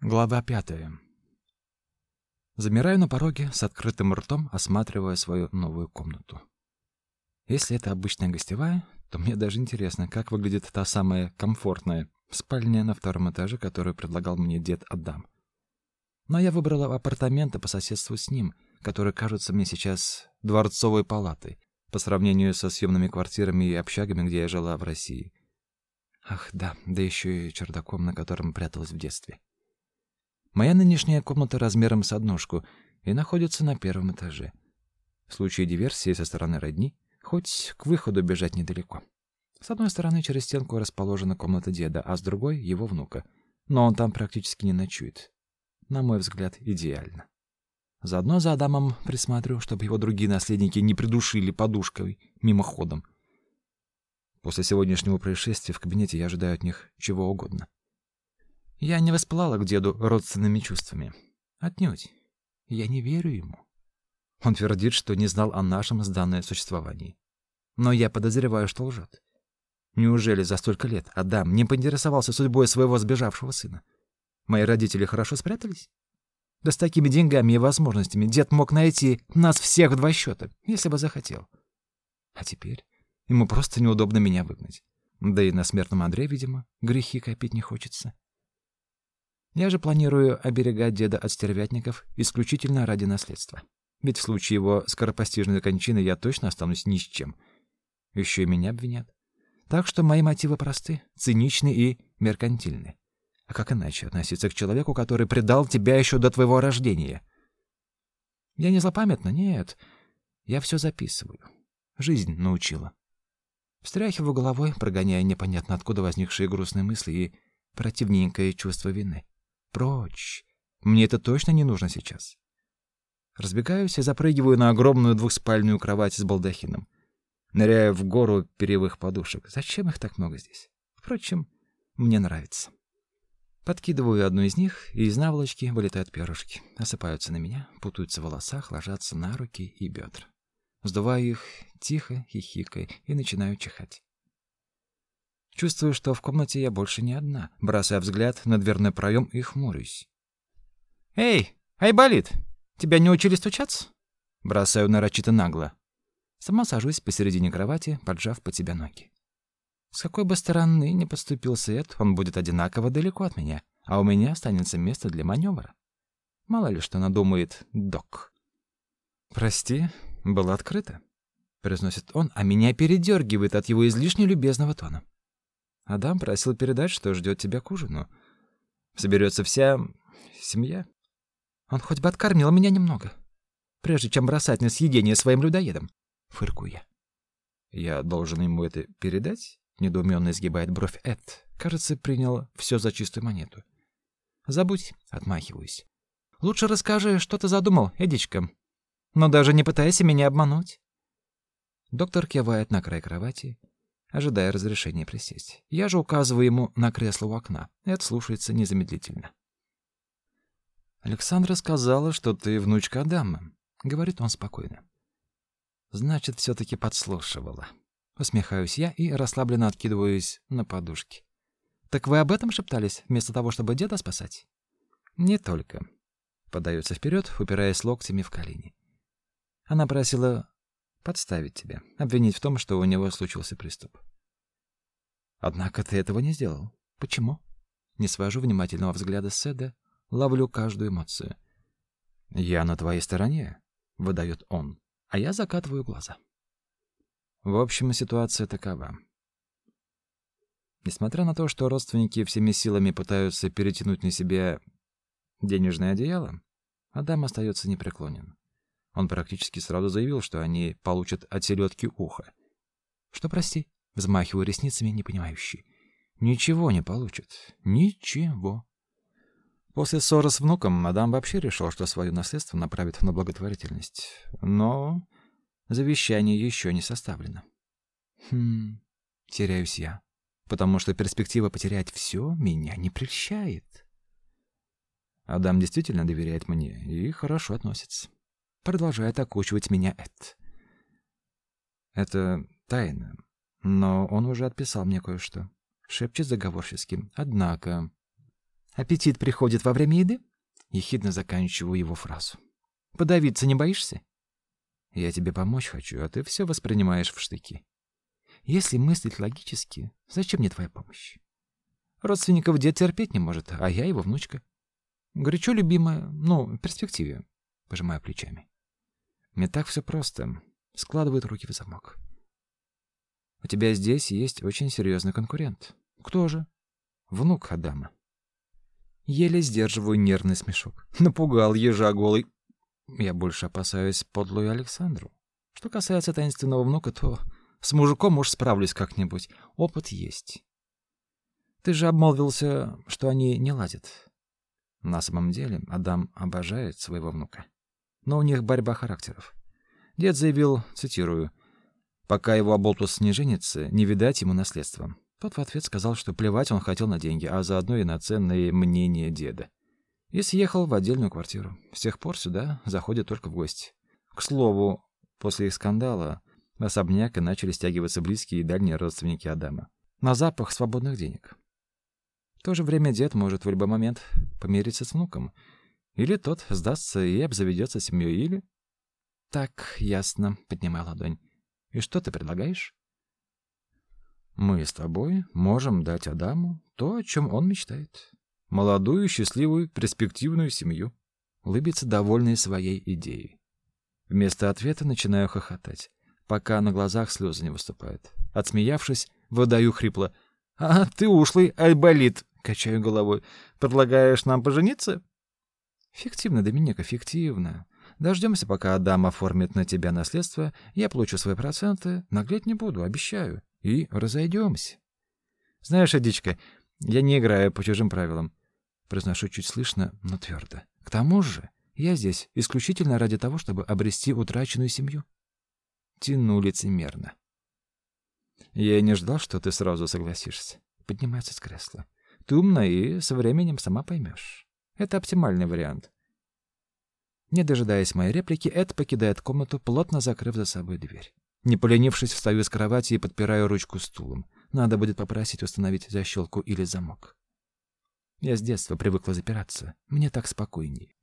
Глава пятая. Замираю на пороге с открытым ртом, осматривая свою новую комнату. Если это обычная гостевая, то мне даже интересно, как выглядит та самая комфортная спальня на втором этаже, которую предлагал мне дед Адам. Но я выбрала апартаменты по соседству с ним, которые кажутся мне сейчас дворцовой палатой по сравнению со съемными квартирами и общагами, где я жила в России. Ах, да, да еще и чердаком, на котором пряталась в детстве. Моя нынешняя комната размером с однушку и находится на первом этаже. В случае диверсии со стороны родни, хоть к выходу бежать недалеко. С одной стороны через стенку расположена комната деда, а с другой — его внука. Но он там практически не ночует. На мой взгляд, идеально. Заодно за Адамом присматриваю, чтобы его другие наследники не придушили подушкой мимоходом. После сегодняшнего происшествия в кабинете я ожидаю от них чего угодно. Я не воспылала к деду родственными чувствами. Отнюдь. Я не верю ему. Он твердит, что не знал о нашем сданное существовании. Но я подозреваю, что лжет. Неужели за столько лет Адам не поинтересовался судьбой своего сбежавшего сына? Мои родители хорошо спрятались? Да с такими деньгами и возможностями дед мог найти нас всех в два счета, если бы захотел. А теперь ему просто неудобно меня выгнать. Да и на смертном Андре, видимо, грехи копить не хочется. Я же планирую оберегать деда от стервятников исключительно ради наследства. Ведь в случае его скоропостижной кончины я точно останусь ни с чем. Еще и меня обвинят. Так что мои мотивы просты, циничны и меркантильны. А как иначе относиться к человеку, который предал тебя еще до твоего рождения? Я не злопамятна, нет. Я все записываю. Жизнь научила. Встряхиваю головой, прогоняя непонятно откуда возникшие грустные мысли и противненькое чувство вины. Прочь. Мне это точно не нужно сейчас. Разбегаюсь и запрыгиваю на огромную двухспальную кровать с балдахином. Ныряю в гору перьевых подушек. Зачем их так много здесь? Впрочем, мне нравится. Подкидываю одну из них, и из наволочки вылетают перышки. Осыпаются на меня, путаются в волосах, ложатся на руки и бедра. Сдуваю их тихо, хихикая, и начинаю чихать. Чувствую, что в комнате я больше не одна, бросая взгляд на дверной проем и хмурюсь. «Эй, Айболит, тебя не учили стучаться?» Бросаю нарочито нагло. Сама сажусь посередине кровати, поджав под себя ноги. С какой бы стороны ни поступил свет, он будет одинаково далеко от меня, а у меня останется место для маневра. Мало ли что надумает док. «Прости, было открыто», — произносит он, а меня передергивает от его излишне любезного тона. Адам просил передать, что ждет тебя к ужину. Соберется вся семья. Он хоть бы откормил меня немного, прежде чем бросать на съедение своим людоедам. Фыркую я. Я должен ему это передать? Недоуменно изгибает бровь Эд. Кажется, принял все за чистую монету. Забудь, отмахиваюсь. Лучше расскажи, что ты задумал, Эдичка. Но даже не пытайся меня обмануть. Доктор кивает на край кровати, ожидая разрешения присесть. Я же указываю ему на кресло у окна. Это слушается незамедлительно. «Александра сказала, что ты внучка Адама», — говорит он спокойно. «Значит, все-таки подслушивала». Усмехаюсь я и расслабленно откидываюсь на подушки. «Так вы об этом шептались, вместо того, чтобы деда спасать?» «Не только». Подается вперед, упираясь локтями в колени. Она просила подставить тебя, обвинить в том, что у него случился приступ. Однако ты этого не сделал. Почему? Не свожу внимательного взгляда с Седа, ловлю каждую эмоцию. Я на твоей стороне, выдает он, а я закатываю глаза. В общем, ситуация такова. Несмотря на то, что родственники всеми силами пытаются перетянуть на себя денежное одеяло, Адам остается непреклонен. Он практически сразу заявил, что они получат от селедки ухо. Что, прости, взмахиваю ресницами непонимающий. Ничего не получат. Ничего. После ссоры с внуком мадам вообще решил, что свое наследство направит на благотворительность. Но завещание еще не составлено. Хм, теряюсь я, потому что перспектива потерять все меня не прельщает. Адам действительно доверяет мне и хорошо относится продолжает окучивать меня Эд. Это тайна, но он уже отписал мне кое-что. Шепчет заговорческим. Однако... Аппетит приходит во время еды? Ехидно заканчиваю его фразу. Подавиться не боишься? Я тебе помочь хочу, а ты все воспринимаешь в штыки. Если мыслить логически, зачем мне твоя помощь? Родственников дед терпеть не может, а я его внучка. Горячо любимая, ну, в перспективе. Пожимаю плечами. Мне так все просто. Складывает руки в замок. У тебя здесь есть очень серьезный конкурент. Кто же? Внук Адама. Еле сдерживаю нервный смешок. Напугал ежа голый. Я больше опасаюсь подлую Александру. Что касается таинственного внука, то с мужиком уж справлюсь как-нибудь. Опыт есть. Ты же обмолвился, что они не ладят. На самом деле, Адам обожает своего внука. Но у них борьба характеров. Дед заявил, цитирую, «Пока его оболтус не женится, не видать ему наследства». Тот в ответ сказал, что плевать он хотел на деньги, а заодно и на ценные мнения деда. И съехал в отдельную квартиру. С тех пор сюда заходит только в гости. К слову, после их скандала в особняк и начали стягиваться близкие и дальние родственники Адама. На запах свободных денег. В то же время дед может в любой момент помириться с внуком. Или тот сдастся и обзаведется семьей, или... Так, ясно, поднимай ладонь. И что ты предлагаешь? Мы с тобой можем дать Адаму то, о чем он мечтает. Молодую, счастливую, перспективную семью. Улыбится довольный своей идеей. Вместо ответа начинаю хохотать, пока на глазах слезы не выступают. Отсмеявшись, выдаю хрипло. «А, ты ушлый, айболит!» Качаю головой. «Предлагаешь нам пожениться?» «Фиктивно, Доминика, фиктивно. Дождемся, пока Адам оформит на тебя наследство, я получу свои проценты, наглеть не буду, обещаю, и разойдемся. Знаешь, Адичка, я не играю по чужим правилам. Произношу чуть слышно, но твердо. К тому же, я здесь исключительно ради того, чтобы обрести утраченную семью. Тяну лицемерно. Я не ждал, что ты сразу согласишься. Поднимается с кресла. Ты умна и со временем сама поймешь. Это оптимальный вариант. Не дожидаясь моей реплики, Эд покидает комнату, плотно закрыв за собой дверь. Не поленившись, встаю с кровати и подпираю ручку стулом. Надо будет попросить установить защелку или замок. Я с детства привыкла запираться. Мне так спокойнее.